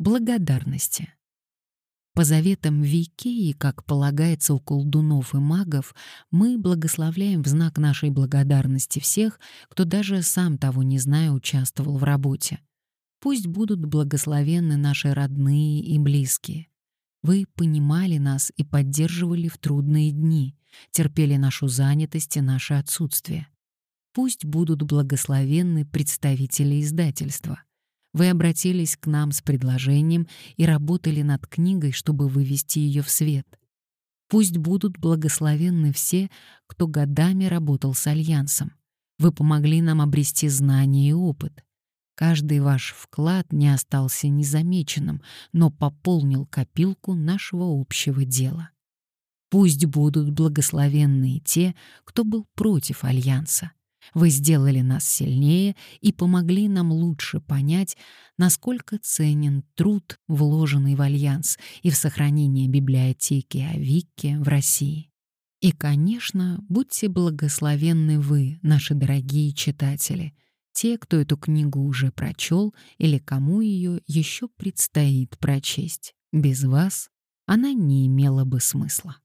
благодарности. По заветам Викеи, как полагается у колдунов и магов, мы благословляем в знак нашей благодарности всех, кто даже сам того не зная участвовал в работе. Пусть будут благословенны наши родные и близкие. Вы понимали нас и поддерживали в трудные дни, терпели нашу занятость и наше отсутствие. Пусть будут благословенны представители издательства. Вы обратились к нам с предложением и работали над книгой, чтобы вывести ее в свет. Пусть будут благословенны все, кто годами работал с Альянсом. Вы помогли нам обрести знания и опыт. Каждый ваш вклад не остался незамеченным, но пополнил копилку нашего общего дела. Пусть будут благословенны те, кто был против Альянса. Вы сделали нас сильнее и помогли нам лучше понять, насколько ценен труд, вложенный в Альянс и в сохранение библиотеки Авикки в России. И, конечно, будьте благословенны вы, наши дорогие читатели, те, кто эту книгу уже прочел или кому ее еще предстоит прочесть. Без вас она не имела бы смысла.